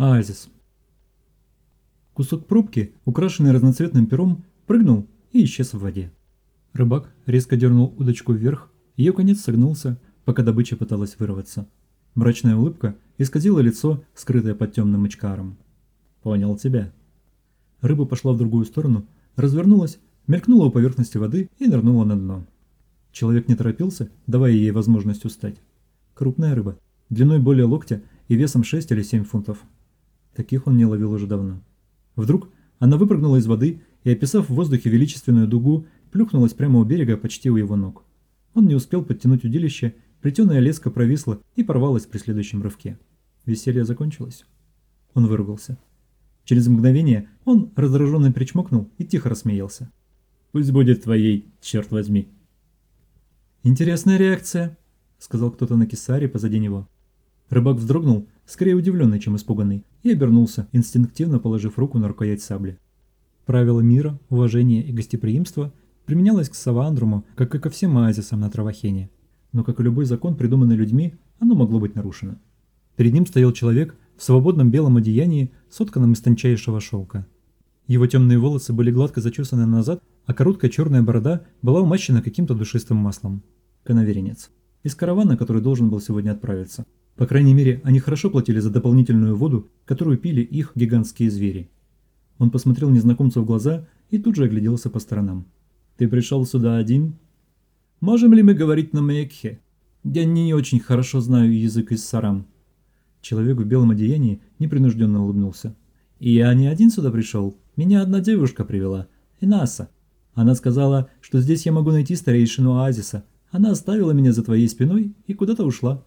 Оазис. Кусок пробки, украшенный разноцветным пером, прыгнул и исчез в воде. Рыбак резко дернул удочку вверх, ее конец согнулся, пока добыча пыталась вырваться. Мрачная улыбка исказила лицо, скрытое под темным очкаром. «Понял тебя». Рыба пошла в другую сторону, развернулась, мелькнула у поверхности воды и нырнула на дно. Человек не торопился, давая ей возможность устать. Крупная рыба, длиной более локтя и весом 6 или 7 фунтов. Таких он не ловил уже давно. Вдруг она выпрыгнула из воды и, описав в воздухе величественную дугу, плюхнулась прямо у берега почти у его ног. Он не успел подтянуть удилище, плетеная леска провисла и порвалась при следующем рывке. Веселье закончилось. Он выругался. Через мгновение он раздраженно причмокнул и тихо рассмеялся. «Пусть будет твоей, черт возьми!» «Интересная реакция», — сказал кто-то на кисаре позади него. Рыбак вздрогнул, скорее удивленный, чем испуганный, и обернулся, инстинктивно положив руку на рукоять сабли. Правило мира, уважения и гостеприимства применялось к Савандруму, как и ко всем оазисам на Травахене. Но, как и любой закон, придуманный людьми, оно могло быть нарушено. Перед ним стоял человек в свободном белом одеянии, сотканном из тончайшего шелка. Его темные волосы были гладко зачесаны назад, а короткая черная борода была умащена каким-то душистым маслом. Коноверенец. Из каравана, который должен был сегодня отправиться. По крайней мере, они хорошо платили за дополнительную воду, которую пили их гигантские звери. Он посмотрел незнакомцу в глаза и тут же огляделся по сторонам. «Ты пришел сюда один?» «Можем ли мы говорить на Меекхе? Я не очень хорошо знаю язык из Сарам». Человек в белом одеянии непринужденно улыбнулся. «И я не один сюда пришел. Меня одна девушка привела. Инаса. Она сказала, что здесь я могу найти старейшину оазиса. Она оставила меня за твоей спиной и куда-то ушла».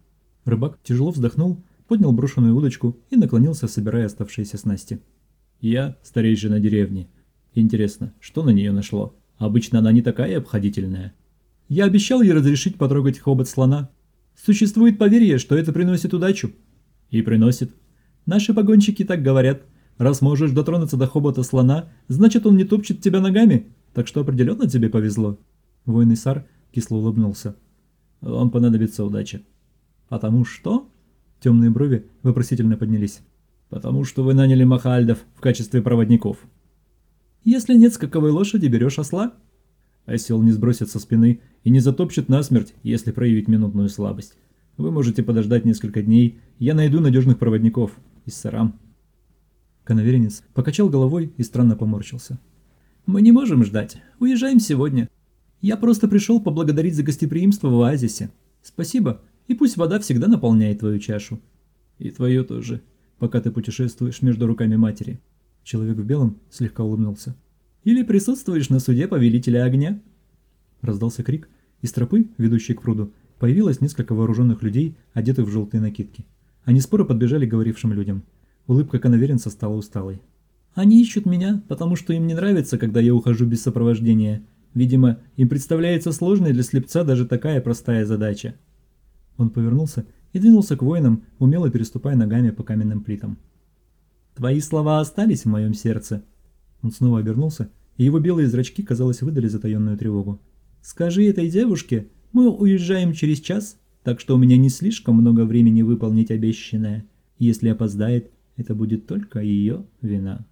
Рыбак тяжело вздохнул, поднял брошенную удочку и наклонился, собирая оставшиеся снасти. «Я старейшина деревни. Интересно, что на нее нашло? Обычно она не такая обходительная». «Я обещал ей разрешить потрогать хобот слона. Существует поверье, что это приносит удачу». «И приносит». «Наши погонщики так говорят. Раз можешь дотронуться до хобота слона, значит он не топчет тебя ногами, так что определенно тебе повезло». Воин Исар кисло улыбнулся. «Вам понадобится удача». «Потому что?» Темные брови вопросительно поднялись. «Потому что вы наняли махальдов в качестве проводников». «Если нет скаковой лошади, берешь осла?» Осел не сбросит со спины и не затопчет насмерть, если проявить минутную слабость. Вы можете подождать несколько дней, я найду надежных проводников. Из сарам. Коноверенец покачал головой и странно поморщился. «Мы не можем ждать. Уезжаем сегодня. Я просто пришел поблагодарить за гостеприимство в оазисе. Спасибо, и пусть вода всегда наполняет твою чашу. И твою тоже, пока ты путешествуешь между руками матери. Человек в белом слегка улыбнулся. Или присутствуешь на суде повелителя огня? Раздался крик. Из тропы, ведущей к пруду, появилось несколько вооруженных людей, одетых в желтые накидки. Они споро подбежали к говорившим людям. Улыбка коноверенца стала усталой. «Они ищут меня, потому что им не нравится, когда я ухожу без сопровождения. Видимо, им представляется сложной для слепца даже такая простая задача». Он повернулся и двинулся к воинам, умело переступая ногами по каменным плитам. «Твои слова остались в моем сердце». Он снова обернулся, и его белые зрачки, казалось, выдали затаенную тревогу. «Скажи этой девушке, мы уезжаем через час, так что у меня не слишком много времени выполнить обещанное. Если опоздает, это будет только ее вина».